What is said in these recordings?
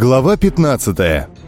Глава 15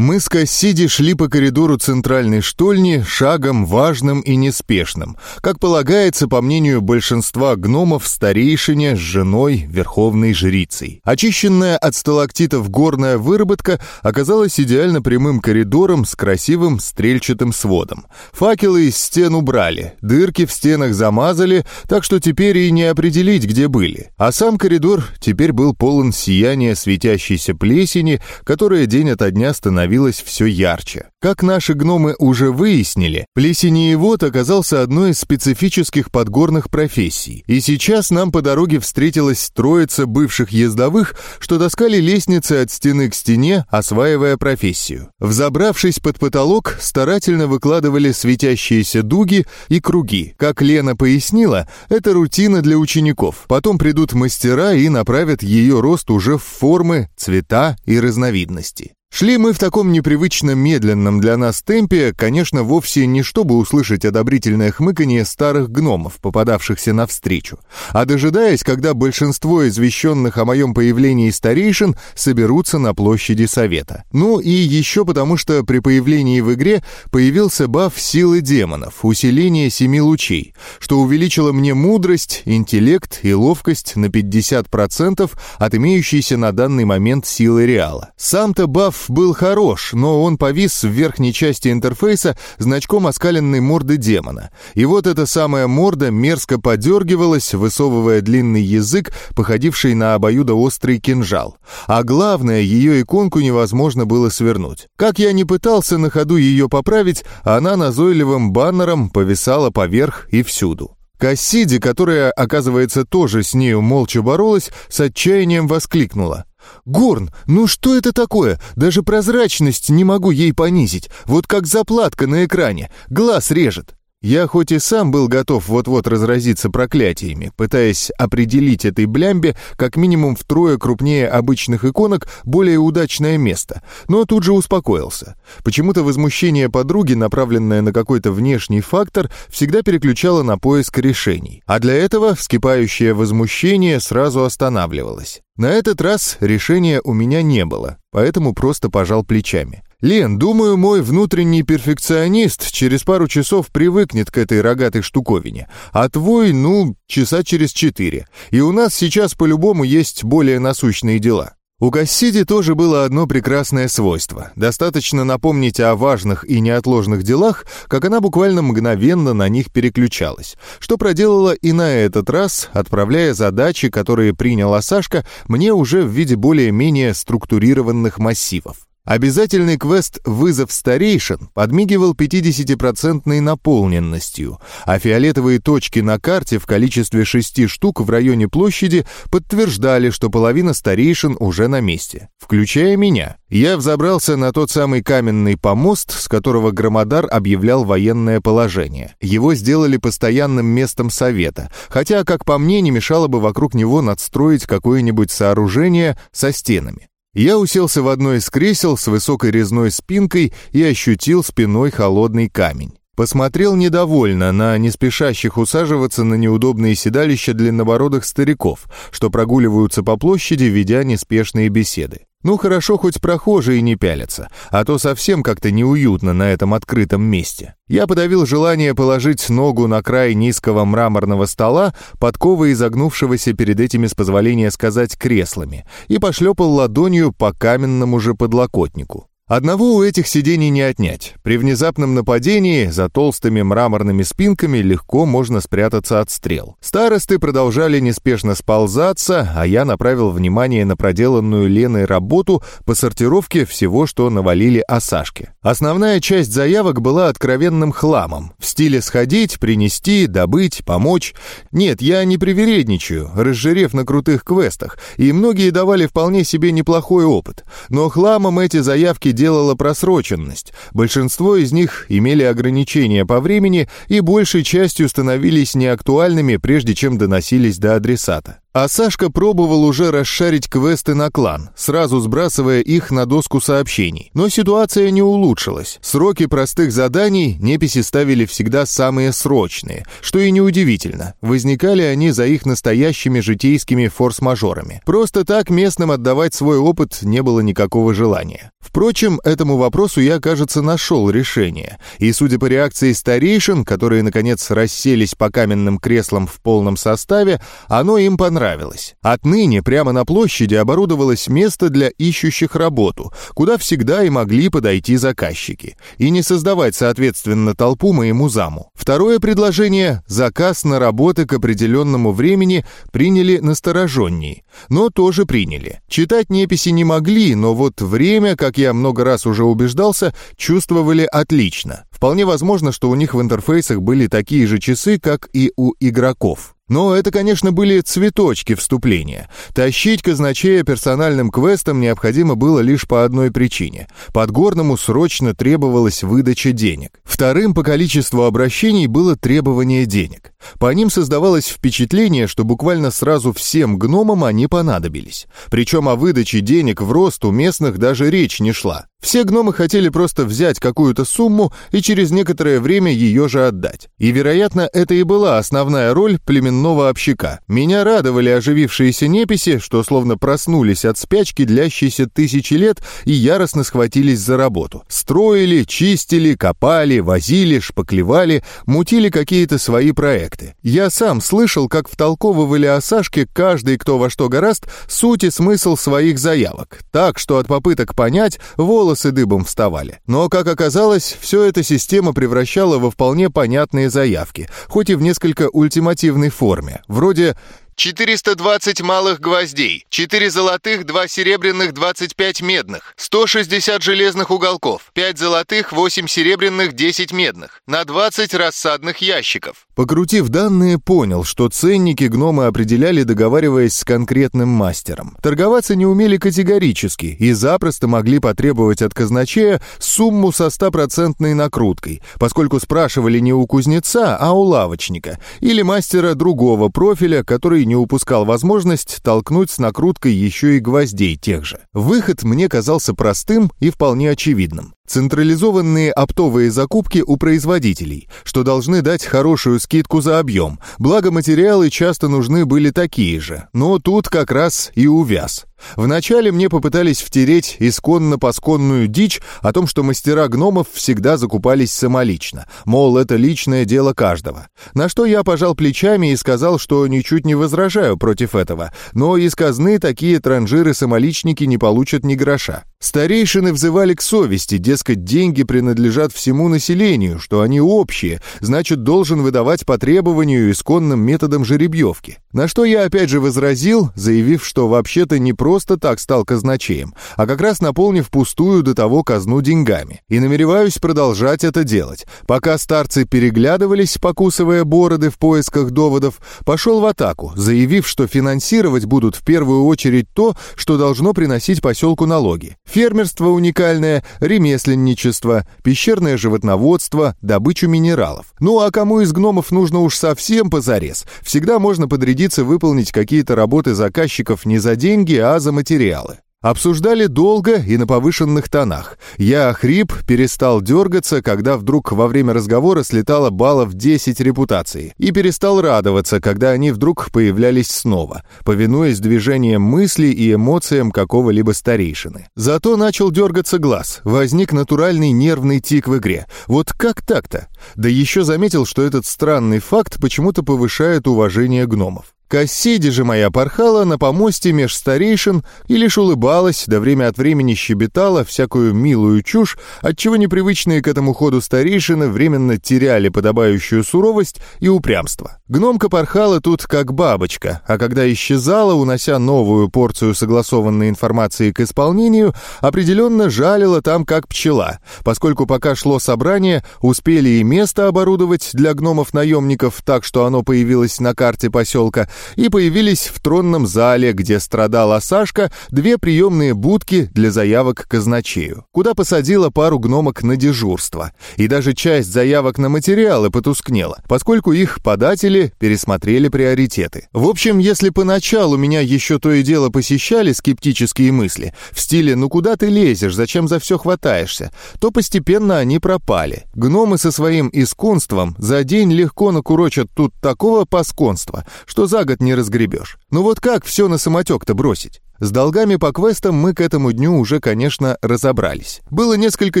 Мы с Кассиди шли по коридору центральной штольни шагом важным и неспешным, как полагается, по мнению большинства гномов, старейшине с женой верховной жрицей. Очищенная от сталактитов горная выработка оказалась идеально прямым коридором с красивым стрельчатым сводом. Факелы из стен убрали, дырки в стенах замазали, так что теперь и не определить, где были. А сам коридор теперь был полон сияния светящейся плесени, которая день ото дня становилась становилось все ярче. Как наши гномы уже выяснили, плесенеевод оказался одной из специфических подгорных профессий. И сейчас нам по дороге встретилась троица бывших ездовых, что таскали лестницы от стены к стене, осваивая профессию. Взобравшись под потолок, старательно выкладывали светящиеся дуги и круги. Как Лена пояснила, это рутина для учеников. Потом придут мастера и направят ее рост уже в формы, цвета и разновидности. Шли мы в таком непривычно медленном для нас темпе, конечно, вовсе не чтобы услышать одобрительное хмыканье старых гномов, попадавшихся навстречу, а дожидаясь, когда большинство извещенных о моем появлении старейшин соберутся на площади Совета. Ну и еще потому, что при появлении в игре появился баф силы демонов, усиление семи лучей, что увеличило мне мудрость, интеллект и ловкость на 50% от имеющейся на данный момент силы Реала. Сам-то баф был хорош, но он повис в верхней части интерфейса значком оскаленной морды демона. И вот эта самая морда мерзко подергивалась, высовывая длинный язык, походивший на обоюдоострый кинжал. А главное, ее иконку невозможно было свернуть. Как я не пытался на ходу ее поправить, она назойливым баннером повисала поверх и всюду. Кассиди, которая, оказывается, тоже с нею молча боролась, с отчаянием воскликнула. «Горн, ну что это такое? Даже прозрачность не могу ей понизить. Вот как заплатка на экране. Глаз режет». Я хоть и сам был готов вот-вот разразиться проклятиями, пытаясь определить этой блямбе как минимум втрое крупнее обычных иконок более удачное место, но тут же успокоился. Почему-то возмущение подруги, направленное на какой-то внешний фактор, всегда переключало на поиск решений, а для этого вскипающее возмущение сразу останавливалось. На этот раз решения у меня не было, поэтому просто пожал плечами. «Лен, думаю, мой внутренний перфекционист через пару часов привыкнет к этой рогатой штуковине, а твой, ну, часа через четыре. И у нас сейчас по-любому есть более насущные дела». У Кассиди тоже было одно прекрасное свойство. Достаточно напомнить о важных и неотложных делах, как она буквально мгновенно на них переключалась. Что проделала и на этот раз, отправляя задачи, которые приняла Сашка, мне уже в виде более-менее структурированных массивов. Обязательный квест «Вызов старейшин» подмигивал 50-процентной наполненностью, а фиолетовые точки на карте в количестве шести штук в районе площади подтверждали, что половина старейшин уже на месте, включая меня. Я взобрался на тот самый каменный помост, с которого Громодар объявлял военное положение. Его сделали постоянным местом совета, хотя, как по мне, не мешало бы вокруг него надстроить какое-нибудь сооружение со стенами. Я уселся в одно из кресел с высокой резной спинкой и ощутил спиной холодный камень. Посмотрел недовольно на неспешащих усаживаться на неудобные седалища длиннобородых стариков, что прогуливаются по площади, ведя неспешные беседы. Ну хорошо, хоть прохожие не пялятся, а то совсем как-то неуютно на этом открытом месте. Я подавил желание положить ногу на край низкого мраморного стола, подковы изогнувшегося перед этими, с позволения сказать, креслами, и пошлепал ладонью по каменному же подлокотнику. Одного у этих сидений не отнять. При внезапном нападении за толстыми мраморными спинками легко можно спрятаться от стрел. Старосты продолжали неспешно сползаться, а я направил внимание на проделанную Леной работу по сортировке всего, что навалили о Сашке. Основная часть заявок была откровенным хламом. В стиле сходить, принести, добыть, помочь. Нет, я не привередничаю, разжирев на крутых квестах, и многие давали вполне себе неплохой опыт. Но хламом эти заявки делала просроченность. Большинство из них имели ограничения по времени и большей частью становились неактуальными, прежде чем доносились до адресата. А Сашка пробовал уже расшарить квесты на клан, сразу сбрасывая их на доску сообщений. Но ситуация не улучшилась. Сроки простых заданий неписи ставили всегда самые срочные, что и неудивительно. Возникали они за их настоящими житейскими форс-мажорами. Просто так местным отдавать свой опыт не было никакого желания. Впрочем, этому вопросу я, кажется, нашел решение. И судя по реакции старейшин, которые, наконец, расселись по каменным креслам в полном составе, оно им понравилось. Отныне прямо на площади оборудовалось место для ищущих работу, куда всегда и могли подойти заказчики. И не создавать, соответственно, толпу моему заму. Второе предложение — заказ на работы к определенному времени приняли настороженней. Но тоже приняли. Читать неписи не могли, но вот время, как как я много раз уже убеждался, чувствовали отлично. Вполне возможно, что у них в интерфейсах были такие же часы, как и у игроков. Но это, конечно, были цветочки вступления. Тащить казначея персональным квестом необходимо было лишь по одной причине. Подгорному срочно требовалась выдача денег. Вторым по количеству обращений было требование денег. По ним создавалось впечатление, что буквально сразу всем гномам они понадобились. Причем о выдаче денег в рост у местных даже речь не шла. Все гномы хотели просто взять какую-то сумму и через некоторое время ее же отдать. И, вероятно, это и была основная роль племенного общака. Меня радовали оживившиеся неписи, что словно проснулись от спячки, длящейся тысячи лет, и яростно схватились за работу. Строили, чистили, копали, возили, шпаклевали, мутили какие-то свои проекты. Я сам слышал, как втолковывали о Сашке каждый, кто во что гораст, суть и смысл своих заявок. Так, что от попыток понять, волосы волосы дыбом вставали. Но, как оказалось, все эта система превращала во вполне понятные заявки, хоть и в несколько ультимативной форме, вроде 420 малых гвоздей, 4 золотых, 2 серебряных, 25 медных, 160 железных уголков, 5 золотых, 8 серебряных, 10 медных, на 20 рассадных ящиков. Покрутив данные, понял, что ценники гномы определяли, договариваясь с конкретным мастером. Торговаться не умели категорически и запросто могли потребовать от казначея сумму со стопроцентной накруткой, поскольку спрашивали не у кузнеца, а у лавочника или мастера другого профиля, который не упускал возможность толкнуть с накруткой еще и гвоздей тех же. Выход мне казался простым и вполне очевидным. Централизованные оптовые закупки у производителей, что должны дать хорошую скидку за объем, благо материалы часто нужны были такие же, но тут как раз и увяз. Вначале мне попытались втереть исконно-посконную дичь о том, что мастера гномов всегда закупались самолично, мол, это личное дело каждого. На что я пожал плечами и сказал, что ничуть не возражаю против этого, но из казны такие транжиры-самоличники не получат ни гроша. Старейшины взывали к совести, дескать, деньги принадлежат всему населению, что они общие, значит, должен выдавать по требованию исконным методом жеребьевки. На что я опять же возразил, заявив, что вообще-то не просто так стал казначеем, а как раз наполнив пустую до того казну деньгами. И намереваюсь продолжать это делать. Пока старцы переглядывались, покусывая бороды в поисках доводов, пошел в атаку, заявив, что финансировать будут в первую очередь то, что должно приносить поселку налоги. Фермерство уникальное, ремесленничество, пещерное животноводство, добычу минералов. Ну а кому из гномов нужно уж совсем позарез? Всегда можно подрядиться выполнить какие-то работы заказчиков не за деньги, а за материалы. Обсуждали долго и на повышенных тонах. Я охрип, перестал дергаться, когда вдруг во время разговора слетало баллов 10 репутации, и перестал радоваться, когда они вдруг появлялись снова, повинуясь движениям мысли и эмоциям какого-либо старейшины. Зато начал дергаться глаз, возник натуральный нервный тик в игре. Вот как так-то? Да еще заметил, что этот странный факт почему-то повышает уважение гномов. Кассиди же моя порхала на помосте меж старейшин и лишь улыбалась, да время от времени щебетала всякую милую чушь, отчего непривычные к этому ходу старейшины временно теряли подобающую суровость и упрямство. Гномка порхала тут как бабочка, а когда исчезала, унося новую порцию согласованной информации к исполнению, определенно жалила там как пчела, поскольку пока шло собрание, успели и место оборудовать для гномов-наемников так, что оно появилось на карте поселка, и появились в тронном зале, где страдала Сашка, две приемные будки для заявок казначею, куда посадила пару гномок на дежурство. И даже часть заявок на материалы потускнела, поскольку их податели пересмотрели приоритеты. В общем, если поначалу меня еще то и дело посещали скептические мысли, в стиле «ну куда ты лезешь, зачем за все хватаешься?», то постепенно они пропали. Гномы со своим исконством за день легко накурочат тут такого пасконства, что за год не разгребешь. Ну вот как все на самотек-то бросить? С долгами по квестам мы к этому дню уже, конечно, разобрались. Было несколько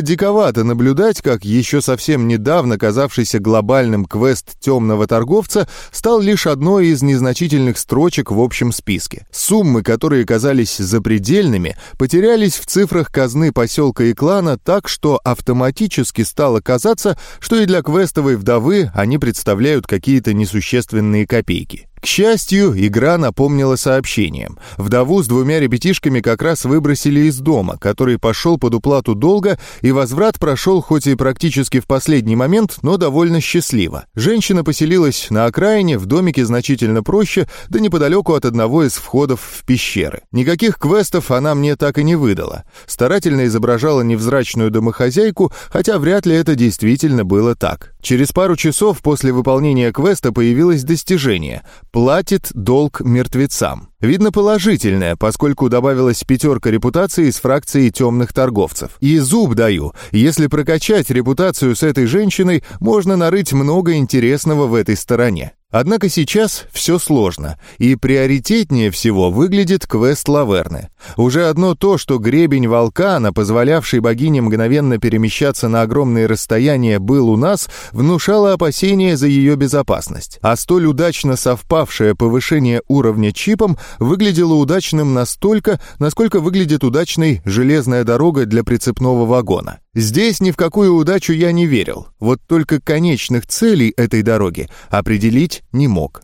диковато наблюдать, как еще совсем недавно казавшийся глобальным квест темного торговца стал лишь одной из незначительных строчек в общем списке. Суммы, которые казались запредельными, потерялись в цифрах казны поселка и клана так, что автоматически стало казаться, что и для квестовой вдовы они представляют какие-то несущественные копейки. К счастью, игра напомнила сообщением. Вдову с двумя ребятишками как раз выбросили из дома, который пошел под уплату долга, и возврат прошел хоть и практически в последний момент, но довольно счастливо. Женщина поселилась на окраине, в домике значительно проще, да неподалеку от одного из входов в пещеры. Никаких квестов она мне так и не выдала. Старательно изображала невзрачную домохозяйку, хотя вряд ли это действительно было так. Через пару часов после выполнения квеста появилось достижение — платит долг мертвецам. Видно положительное, поскольку добавилась пятерка репутации из фракции темных торговцев. И зуб даю, если прокачать репутацию с этой женщиной, можно нарыть много интересного в этой стороне. Однако сейчас все сложно, и приоритетнее всего выглядит квест Лаверны. Уже одно то, что гребень вулкана, позволявший богине мгновенно перемещаться на огромные расстояния, был у нас, внушало опасения за ее безопасность. А столь удачно совпавшее повышение уровня чипом выглядело удачным настолько, насколько выглядит удачной железная дорога для прицепного вагона. Здесь ни в какую удачу я не верил, вот только конечных целей этой дороги определить не мог.